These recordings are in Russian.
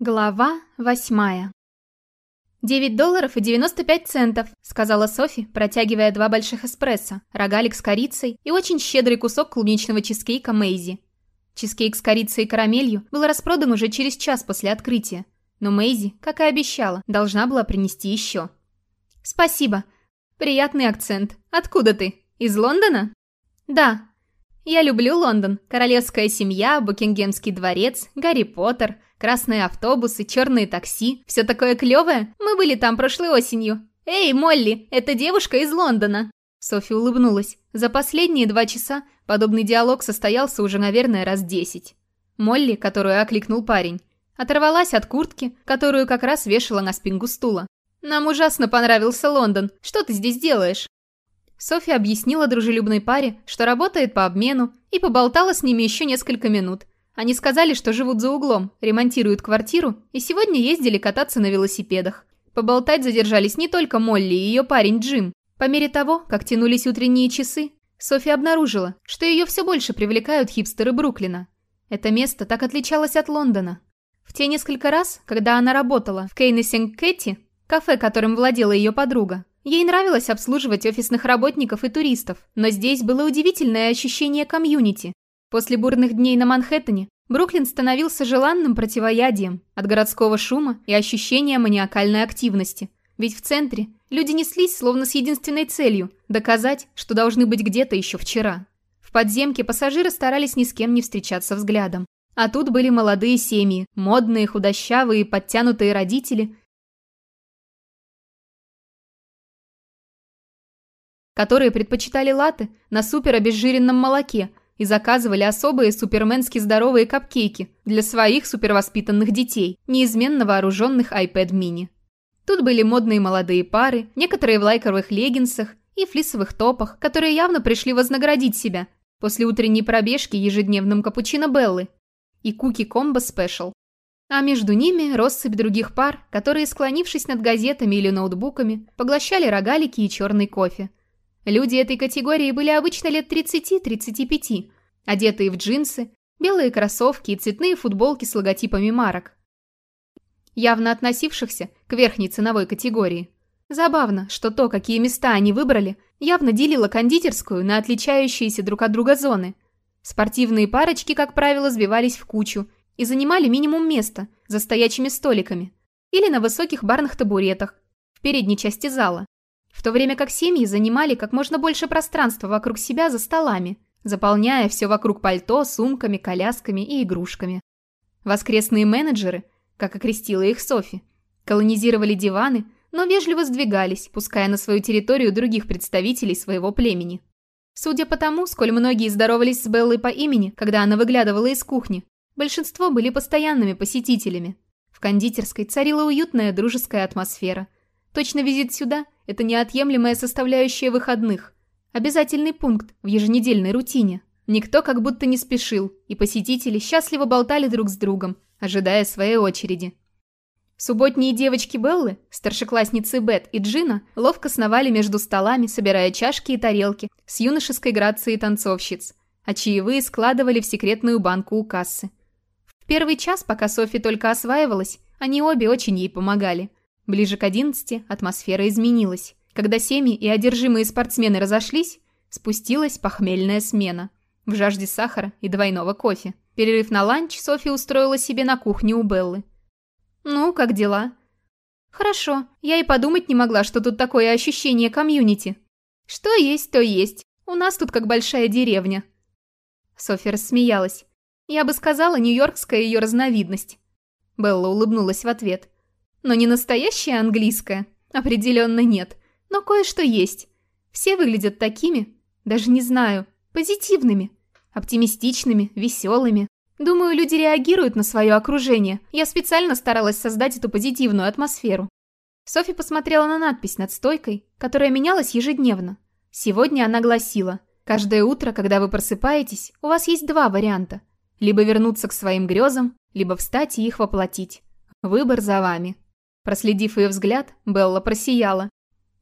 Глава восьмая. «Девять долларов и девяносто пять центов», — сказала Софи, протягивая два больших эспрессо, рогалик с корицей и очень щедрый кусок клубничного чизкейка Мэйзи. Чизкейк с корицей и карамелью был распродан уже через час после открытия, но Мэйзи, как и обещала, должна была принести еще. «Спасибо. Приятный акцент. Откуда ты? Из Лондона?» «Да. Я люблю Лондон. Королевская семья, Букингемский дворец, Гарри Поттер — Красные автобусы, черные такси. Все такое клевое. Мы были там прошлой осенью. Эй, Молли, это девушка из Лондона. Софи улыбнулась. За последние два часа подобный диалог состоялся уже, наверное, раз десять. Молли, которую окликнул парень, оторвалась от куртки, которую как раз вешала на спинку стула. «Нам ужасно понравился Лондон. Что ты здесь делаешь?» Софи объяснила дружелюбной паре, что работает по обмену, и поболтала с ними еще несколько минут, они сказали, что живут за углом, ремонтируют квартиру и сегодня ездили кататься на велосипедах. Поболтать задержались не только Молли и ее парень Джим. По мере того, как тянулись утренние часы, Софи обнаружила, что ее все больше привлекают хипстеры Бруклина. Это место так отличалось от Лондона. В те несколько раз, когда она работала в Кейнесинг Кэти, кафе, которым владела ее подруга, ей нравилось обслуживать офисных работников и туристов, но здесь было удивительное ощущение комьюнити, После бурных дней на Манхэттене Бруклин становился желанным противоядием от городского шума и ощущения маниакальной активности. Ведь в центре люди неслись словно с единственной целью – доказать, что должны быть где-то еще вчера. В подземке пассажиры старались ни с кем не встречаться взглядом. А тут были молодые семьи, модные, худощавые, подтянутые родители, которые предпочитали латы на суперобезжиренном молоке, и заказывали особые суперменски здоровые капкейки для своих супервоспитанных детей, неизменно вооруженных iPad mini. Тут были модные молодые пары, некоторые в лайковых леггинсах и флисовых топах, которые явно пришли вознаградить себя после утренней пробежки ежедневным капучино Беллы и куки комбо спешл. А между ними россыпь других пар, которые, склонившись над газетами или ноутбуками, поглощали рогалики и черный кофе, Люди этой категории были обычно лет 30-35, одетые в джинсы, белые кроссовки и цветные футболки с логотипами марок, явно относившихся к верхней ценовой категории. Забавно, что то, какие места они выбрали, явно делило кондитерскую на отличающиеся друг от друга зоны. Спортивные парочки, как правило, сбивались в кучу и занимали минимум места за стоячими столиками или на высоких барных табуретах в передней части зала в то время как семьи занимали как можно больше пространства вокруг себя за столами, заполняя все вокруг пальто, сумками, колясками и игрушками. Воскресные менеджеры, как окрестила их Софи, колонизировали диваны, но вежливо сдвигались, пуская на свою территорию других представителей своего племени. Судя по тому, сколь многие здоровались с Беллой по имени, когда она выглядывала из кухни, большинство были постоянными посетителями. В кондитерской царила уютная дружеская атмосфера. Точно визит сюда – это неотъемлемая составляющая выходных. Обязательный пункт в еженедельной рутине. Никто как будто не спешил, и посетители счастливо болтали друг с другом, ожидая своей очереди. Субботние девочки Беллы, старшеклассницы Бет и Джина, ловко сновали между столами, собирая чашки и тарелки с юношеской грацией танцовщиц, а чаевые складывали в секретную банку у кассы. В первый час, пока Софи только осваивалась, они обе очень ей помогали – Ближе к одиннадцати атмосфера изменилась. Когда семьи и одержимые спортсмены разошлись, спустилась похмельная смена. В жажде сахара и двойного кофе. Перерыв на ланч Софья устроила себе на кухне у Беллы. «Ну, как дела?» «Хорошо. Я и подумать не могла, что тут такое ощущение комьюнити. Что есть, то есть. У нас тут как большая деревня». Софья рассмеялась. «Я бы сказала, нью-йоркская ее разновидность». Белла улыбнулась в ответ. Но не настоящее английское? Определенно нет. Но кое-что есть. Все выглядят такими, даже не знаю, позитивными, оптимистичными, веселыми. Думаю, люди реагируют на свое окружение. Я специально старалась создать эту позитивную атмосферу. Софи посмотрела на надпись над стойкой, которая менялась ежедневно. Сегодня она гласила «Каждое утро, когда вы просыпаетесь, у вас есть два варианта. Либо вернуться к своим грезам, либо встать и их воплотить. Выбор за вами». Проследив ее взгляд, Белла просияла.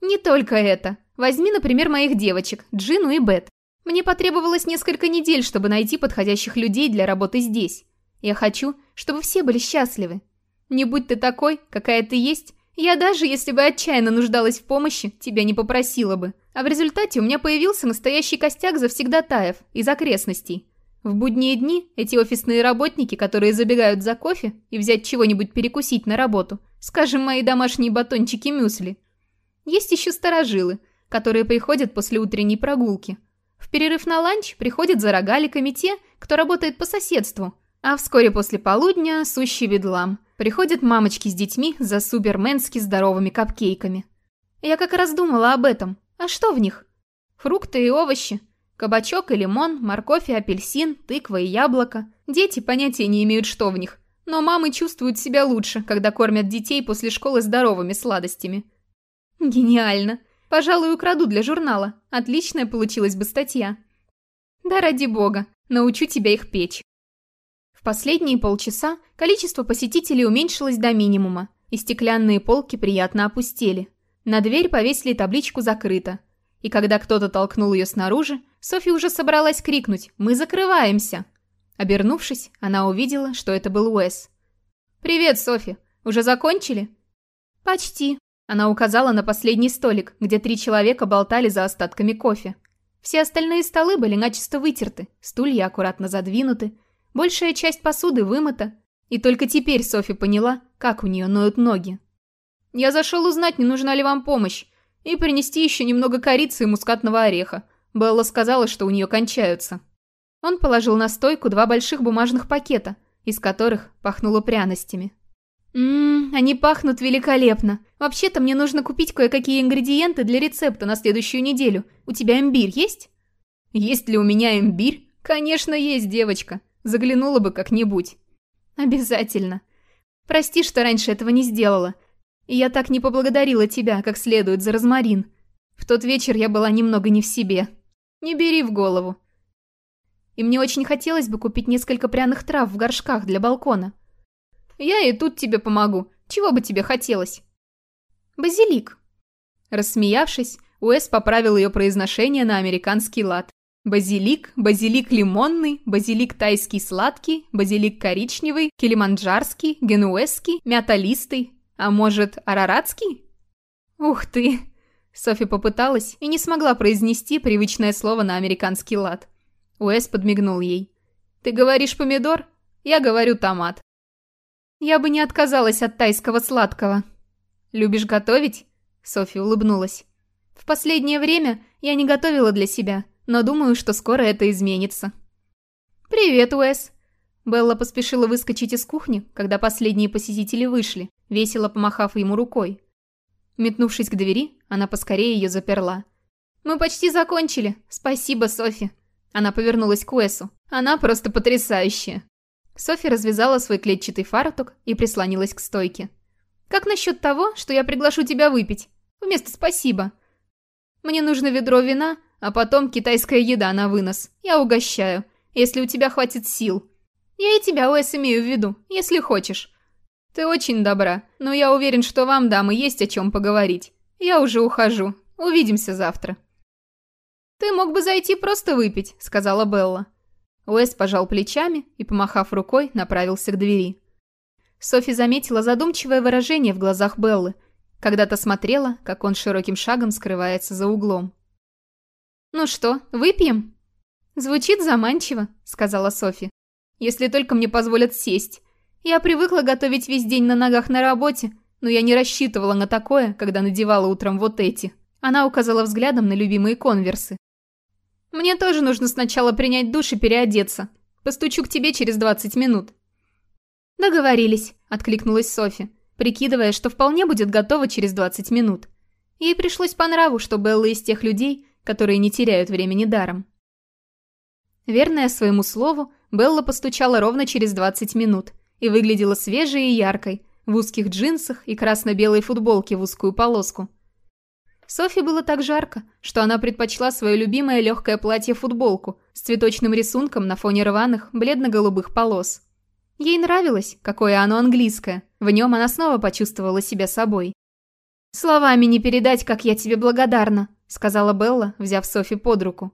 «Не только это. Возьми, например, моих девочек, Джину и Бет. Мне потребовалось несколько недель, чтобы найти подходящих людей для работы здесь. Я хочу, чтобы все были счастливы. Не будь ты такой, какая ты есть, я даже, если бы отчаянно нуждалась в помощи, тебя не попросила бы. А в результате у меня появился настоящий костяк завсегдатаев из окрестностей. В будние дни эти офисные работники, которые забегают за кофе и взять чего-нибудь перекусить на работу, скажем, мои домашние батончики мюсли. Есть еще старожилы, которые приходят после утренней прогулки. В перерыв на ланч приходят за рогаликами те, кто работает по соседству, а вскоре после полудня – сущий бедлам – Приходят мамочки с детьми за суперменски здоровыми капкейками. Я как раз думала об этом. А что в них? Фрукты и овощи. Кабачок и лимон, морковь и апельсин, тыква и яблоко. Дети понятия не имеют, что в них. Но мамы чувствуют себя лучше, когда кормят детей после школы здоровыми сладостями. Гениально. Пожалуй, украду для журнала. Отличная получилась бы статья. Да ради бога, научу тебя их печь последние полчаса количество посетителей уменьшилось до минимума, и стеклянные полки приятно опустели. На дверь повесили табличку «Закрыто». И когда кто-то толкнул ее снаружи, Софья уже собралась крикнуть «Мы закрываемся!». Обернувшись, она увидела, что это был Уэс. «Привет, Софи! Уже закончили?» «Почти», — она указала на последний столик, где три человека болтали за остатками кофе. Все остальные столы были начисто вытерты, стулья аккуратно задвинуты, Большая часть посуды вымыта, и только теперь Софи поняла, как у нее ноют ноги. «Я зашел узнать, не нужна ли вам помощь, и принести еще немного корицы и мускатного ореха. Белла сказала, что у нее кончаются». Он положил на стойку два больших бумажных пакета, из которых пахнуло пряностями. «Ммм, они пахнут великолепно. Вообще-то мне нужно купить кое-какие ингредиенты для рецепта на следующую неделю. У тебя имбирь есть?» «Есть ли у меня имбирь?» «Конечно есть, девочка. Заглянула бы как-нибудь. Обязательно. Прости, что раньше этого не сделала. И я так не поблагодарила тебя, как следует, за розмарин. В тот вечер я была немного не в себе. Не бери в голову. И мне очень хотелось бы купить несколько пряных трав в горшках для балкона. Я и тут тебе помогу. Чего бы тебе хотелось? Базилик. Рассмеявшись, Уэс поправил ее произношение на американский лад. Базилик, базилик лимонный, базилик тайский сладкий, базилик коричневый, килиманджарский, генуэзский, мяталистый, а может, араратский? Ух ты! Софи попыталась и не смогла произнести привычное слово на американский лад. Уэс подмигнул ей. «Ты говоришь помидор? Я говорю томат». «Я бы не отказалась от тайского сладкого». «Любишь готовить?» Софи улыбнулась. «В последнее время я не готовила для себя» но думаю, что скоро это изменится. «Привет, Уэс!» Белла поспешила выскочить из кухни, когда последние посетители вышли, весело помахав ему рукой. Метнувшись к двери, она поскорее ее заперла. «Мы почти закончили. Спасибо, Софи!» Она повернулась к Уэсу. «Она просто потрясающая!» Софи развязала свой клетчатый фартук и прислонилась к стойке. «Как насчет того, что я приглашу тебя выпить? Вместо спасибо. Мне нужно ведро вина, а потом китайская еда на вынос. Я угощаю, если у тебя хватит сил. Я и тебя, Уэс, имею в виду, если хочешь. Ты очень добра, но я уверен, что вам, дамы, есть о чем поговорить. Я уже ухожу. Увидимся завтра. «Ты мог бы зайти просто выпить», — сказала Белла. Уэс пожал плечами и, помахав рукой, направился к двери. Софи заметила задумчивое выражение в глазах Беллы, когда-то смотрела, как он широким шагом скрывается за углом. «Ну что, выпьем?» «Звучит заманчиво», — сказала Софи. «Если только мне позволят сесть. Я привыкла готовить весь день на ногах на работе, но я не рассчитывала на такое, когда надевала утром вот эти». Она указала взглядом на любимые конверсы. «Мне тоже нужно сначала принять душ и переодеться. Постучу к тебе через 20 минут». «Договорились», — откликнулась Софи, прикидывая, что вполне будет готова через 20 минут. Ей пришлось по нраву, что Белла из тех людей, которые не теряют времени даром. Верная своему слову, Белла постучала ровно через 20 минут и выглядела свежей и яркой, в узких джинсах и красно-белой футболке в узкую полоску. Софи было так жарко, что она предпочла свое любимое легкое платье-футболку с цветочным рисунком на фоне рваных, бледно-голубых полос. Ей нравилось, какое оно английское, в нем она снова почувствовала себя собой. «Словами не передать, как я тебе благодарна», — сказала Белла, взяв Софи под руку.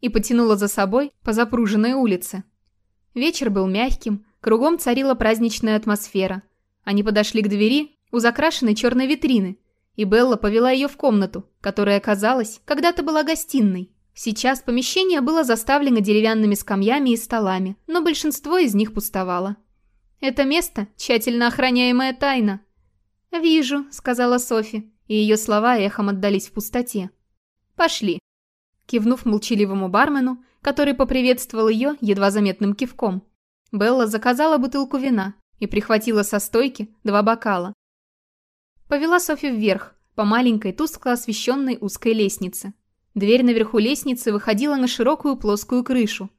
И потянула за собой по запруженной улице. Вечер был мягким, кругом царила праздничная атмосфера. Они подошли к двери у закрашенной черной витрины, и Белла повела ее в комнату, которая, казалось, когда-то была гостиной. Сейчас помещение было заставлено деревянными скамьями и столами, но большинство из них пустовало. Это место – тщательно охраняемая тайна. «Вижу», – сказала Софи, и ее слова эхом отдались в пустоте. «Пошли». Кивнув молчаливому бармену, который поприветствовал ее едва заметным кивком, Белла заказала бутылку вина и прихватила со стойки два бокала. Повела Софи вверх, по маленькой, тускло освещенной узкой лестнице. Дверь наверху лестницы выходила на широкую плоскую крышу.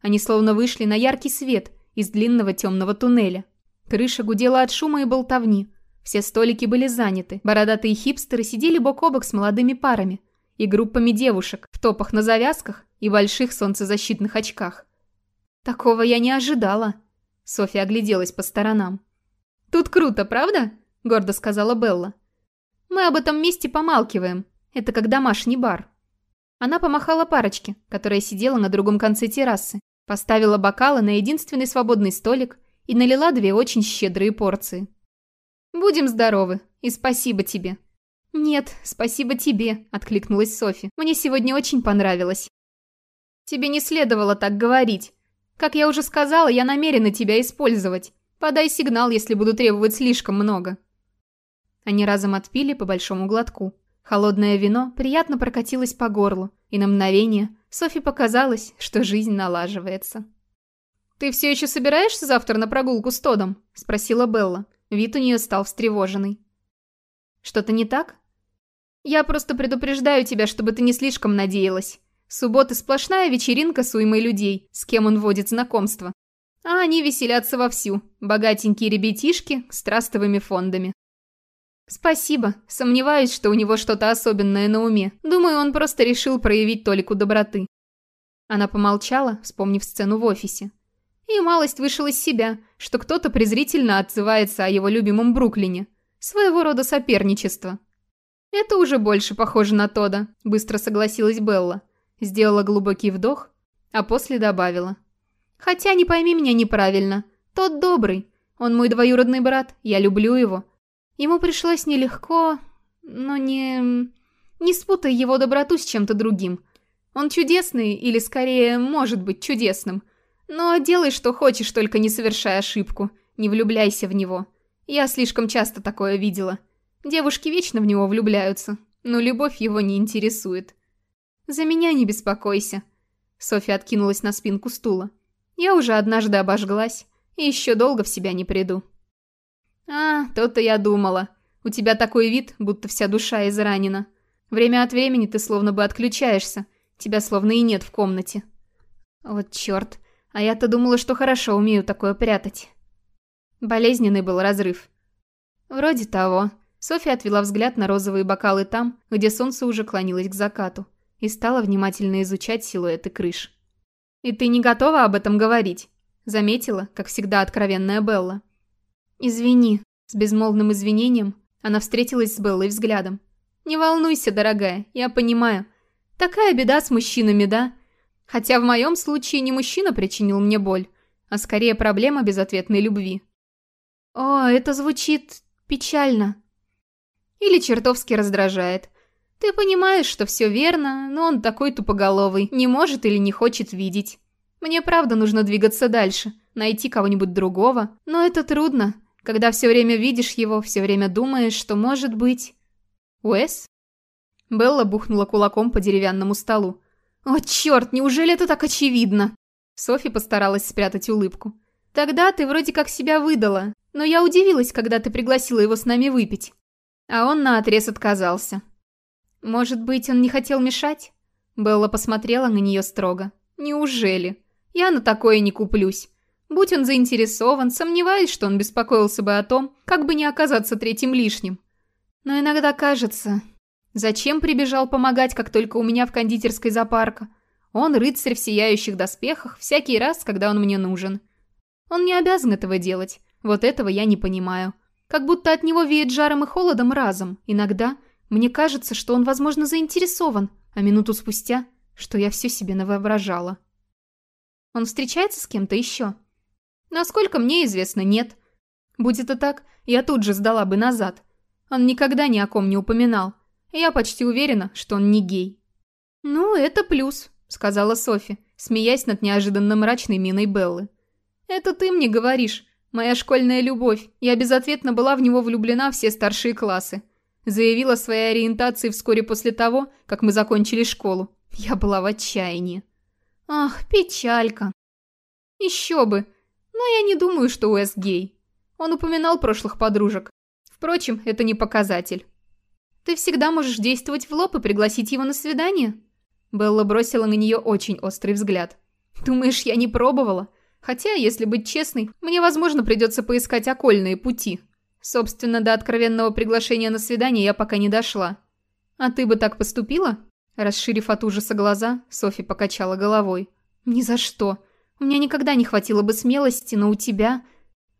Они словно вышли на яркий свет из длинного темного туннеля. Крыша гудела от шума и болтовни. Все столики были заняты, бородатые хипстеры сидели бок о бок с молодыми парами и группами девушек в топах на завязках и больших солнцезащитных очках. Такого я не ожидала. Софья огляделась по сторонам. «Тут круто, правда?» – гордо сказала Белла. «Мы об этом месте помалкиваем. Это как домашний бар». Она помахала парочке, которая сидела на другом конце террасы, поставила бокалы на единственный свободный столик и налила две очень щедрые порции. «Будем здоровы, и спасибо тебе». «Нет, спасибо тебе», – откликнулась Софи. «Мне сегодня очень понравилось». «Тебе не следовало так говорить. Как я уже сказала, я намерена тебя использовать. Подай сигнал, если буду требовать слишком много». Они разом отпили по большому глотку. Холодное вино приятно прокатилось по горлу, и на мгновение Софи показалось, что жизнь налаживается. «Ты все еще собираешься завтра на прогулку с Тодом?» – спросила Белла. Вид у нее стал встревоженный. «Что-то не так?» «Я просто предупреждаю тебя, чтобы ты не слишком надеялась. Суббота сплошная вечеринка с уймой людей, с кем он водит знакомство. А они веселятся вовсю, богатенькие ребятишки с трастовыми фондами. Спасибо, сомневаюсь, что у него что-то особенное на уме. Думаю, он просто решил проявить толику доброты. Она помолчала, вспомнив сцену в офисе. И малость вышел из себя, что кто-то презрительно отзывается о его любимом Бруклине. Своего рода соперничество. «Это уже больше похоже на Тода», – быстро согласилась Белла. Сделала глубокий вдох, а после добавила. «Хотя не пойми меня неправильно. Тот добрый. Он мой двоюродный брат, я люблю его. Ему пришлось нелегко, но не... Не спутай его доброту с чем-то другим. Он чудесный, или скорее, может быть чудесным. Но делай, что хочешь, только не совершай ошибку. Не влюбляйся в него. Я слишком часто такое видела. Девушки вечно в него влюбляются, но любовь его не интересует. «За меня не беспокойся». Софья откинулась на спинку стула. «Я уже однажды обожглась, и еще долго в себя не приду». «А, то-то я думала. У тебя такой вид, будто вся душа изранена. Время от времени ты словно бы отключаешься, тебя словно и нет в комнате». «Вот черт, а я-то думала, что хорошо умею такое прятать». Болезненный был разрыв. «Вроде того». Софья отвела взгляд на розовые бокалы там, где солнце уже клонилось к закату и стала внимательно изучать силуэты крыш. «И ты не готова об этом говорить?» Заметила, как всегда, откровенная Белла. «Извини», с безмолвным извинением она встретилась с Беллой взглядом. «Не волнуйся, дорогая, я понимаю. Такая беда с мужчинами, да? Хотя в моем случае не мужчина причинил мне боль, а скорее проблема безответной любви». «О, это звучит печально». Или чертовски раздражает. Ты понимаешь, что все верно, но он такой тупоголовый, не может или не хочет видеть. Мне правда нужно двигаться дальше, найти кого-нибудь другого, но это трудно, когда все время видишь его, все время думаешь, что может быть... Уэс? Белла бухнула кулаком по деревянному столу. «О, черт, неужели это так очевидно?» Софи постаралась спрятать улыбку. «Тогда ты вроде как себя выдала, но я удивилась, когда ты пригласила его с нами выпить». А он наотрез отказался. «Может быть, он не хотел мешать?» Белла посмотрела на нее строго. «Неужели? Я на такое не куплюсь. Будь он заинтересован, сомневаюсь, что он беспокоился бы о том, как бы не оказаться третьим лишним. Но иногда кажется... Зачем прибежал помогать, как только у меня в кондитерской запарка? Он рыцарь в сияющих доспехах всякий раз, когда он мне нужен. Он не обязан этого делать. Вот этого я не понимаю. Как будто от него веет жаром и холодом разом. Иногда мне кажется, что он, возможно, заинтересован, а минуту спустя, что я все себе навоображала. Он встречается с кем-то еще? Насколько мне известно, нет. Будь это так, я тут же сдала бы назад. Он никогда ни о ком не упоминал. Я почти уверена, что он не гей. «Ну, это плюс», — сказала Софи, смеясь над неожиданно мрачной миной Беллы. «Это ты мне говоришь. Моя школьная любовь. Я безответно была в него влюблена все старшие классы. Заявила своей ориентации вскоре после того, как мы закончили школу. Я была в отчаянии. Ах, печалька. Еще бы. Но я не думаю, что Уэс гей. Он упоминал прошлых подружек. Впрочем, это не показатель. Ты всегда можешь действовать в лоб и пригласить его на свидание? Белла бросила на нее очень острый взгляд. Думаешь, я не пробовала? Хотя, если быть честной, мне, возможно, придется поискать окольные пути. Собственно, до откровенного приглашения на свидание я пока не дошла. А ты бы так поступила? Расширив от ужаса глаза, Софи покачала головой. Ни за что. Меня никогда не хватило бы смелости, но у тебя...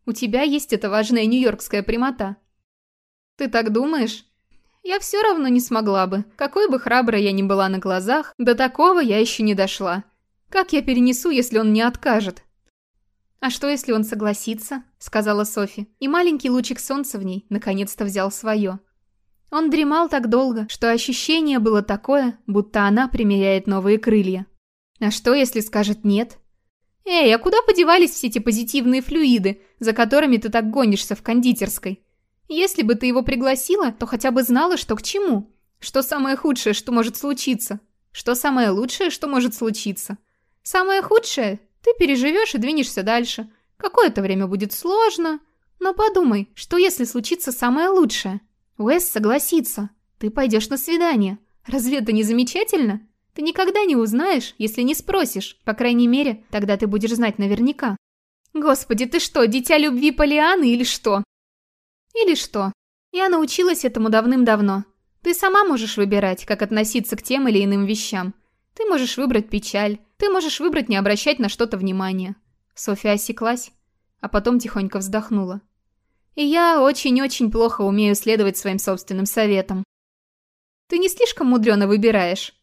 У тебя есть эта важная нью-йоркская прямота. Ты так думаешь? Я все равно не смогла бы. Какой бы храброй я ни была на глазах, до такого я еще не дошла. Как я перенесу, если он не откажет? «А что, если он согласится?» — сказала Софи, и маленький лучик солнца в ней наконец-то взял свое. Он дремал так долго, что ощущение было такое, будто она примеряет новые крылья. А что, если скажет «нет»? «Эй, а куда подевались все эти позитивные флюиды, за которыми ты так гонишься в кондитерской? Если бы ты его пригласила, то хотя бы знала, что к чему. Что самое худшее, что может случиться? Что самое лучшее, что может случиться? Самое худшее ты переживешь и двинешься дальше. Какое-то время будет сложно. Но подумай, что если случится самое лучшее? Уэс согласится. Ты пойдешь на свидание. Разве это не замечательно? Ты никогда не узнаешь, если не спросишь. По крайней мере, тогда ты будешь знать наверняка. Господи, ты что, дитя любви Полианы или что? Или что? Я научилась этому давным-давно. Ты сама можешь выбирать, как относиться к тем или иным вещам. Ты можешь выбрать печаль, ты можешь выбрать не обращать на что-то внимания». Софья осеклась, а потом тихонько вздохнула. «И я очень-очень плохо умею следовать своим собственным советам». «Ты не слишком мудрено выбираешь?»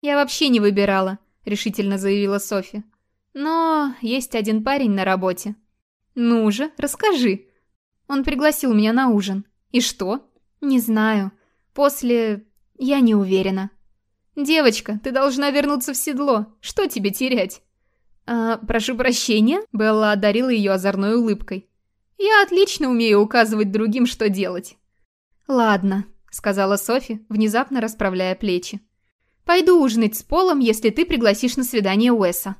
«Я вообще не выбирала», — решительно заявила Софья. «Но есть один парень на работе». «Ну же, расскажи». Он пригласил меня на ужин. «И что?» «Не знаю. После... Я не уверена». «Девочка, ты должна вернуться в седло. Что тебе терять?» «А, прошу прощения?» Белла одарила ее озорной улыбкой. «Я отлично умею указывать другим, что делать». «Ладно», — сказала Софи, внезапно расправляя плечи. «Пойду ужинать с Полом, если ты пригласишь на свидание Уэса».